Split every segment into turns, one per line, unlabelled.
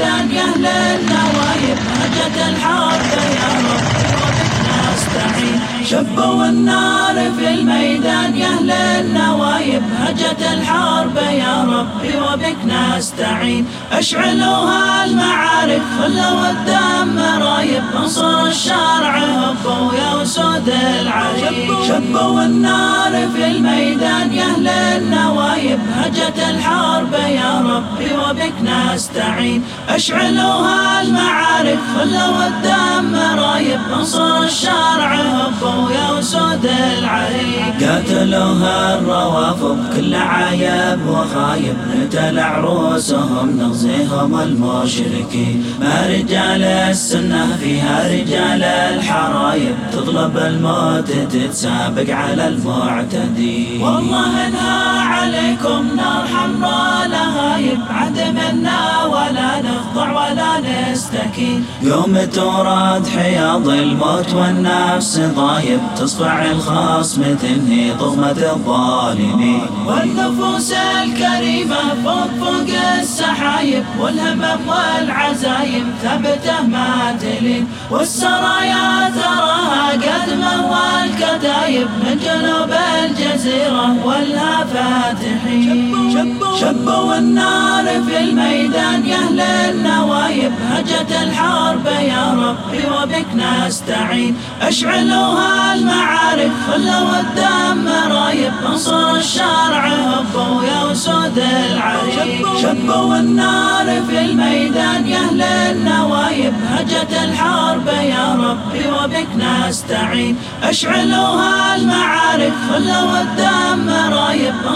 الميدان يا أهل النوايب هجت الحرب يا رب. نستعين. شبوا النار في الميدان يا أهل النوايب هجت الحرب يا ربي وبك نستعين. أشعلوها المعارك خلوا الدم رايب. أنصر الشرع هبوا يا اسود العريق شبوا النار في الميدان يا أهل النوايب هجت الحرب يا ربي وبك نستعين. اشعلوها المعارك خلوا الدم رايب. انصر الشرع هبوا يا أسود العريق.
قاتلوها الروافض كل عايب وخايب نتل عروسهم نغزيهم المشركين. ما رجال السنة فيها رجال الحرايب. تطلب الموت تتسابق على المعتدين.
والله انها عليكم نار حمراء لهايب عدمنا ولا نخضع ولا نستكين
يوم تورد حياض الموت والنفس ضايب تصفع الخصم تنهي ضغمة الظالمين.
والنفوس الكريمة فوق فوق السحايب والهمم والعزايم ثبته ما تلين والسرايا تراها قدمه والكتايب من جنوب الجزيرة والها فاتحين شبوا النار في الميدان يا أهل النوايب هجت الحرب يا ربي وبك نستعين. اشعلوها المعارك خلوا الدم رايب انصر الشرع هبوا يا أسود العريق شبوا النار في الميدان يا أهل النوايب هجت الحرب يا ربي وبك نستعين. خلوا الدم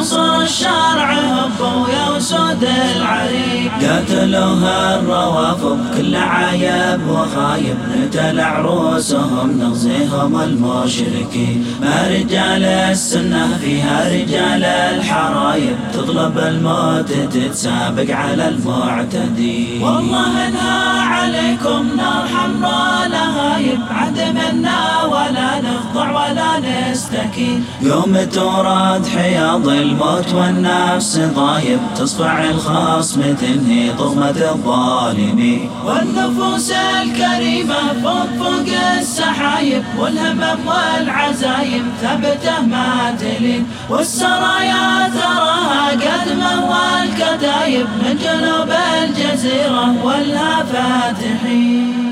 انصر الشرع هبوا يا اسود العريق
قاتلوها الروافض كل عايب وخايب نتل عروسهم نغزيهم المشركين. ما رجال السنة فيها رجال الحرايب تطلب الموت تتسابق على المعتدين.
والله انها عليكم نار حمراء لهايب نخضع ولا نستكين
يوم تورد حياض الموت والنفس ضايب تصفع الخصم تنهي ضغمة الظالمين.
والنفوس الكريمة فوق فوق السحايب والهمم والعزايم ثبته ما تلين والسرايا تراها قدمه والكتايب من جنوب الجزيرة والها فاتحين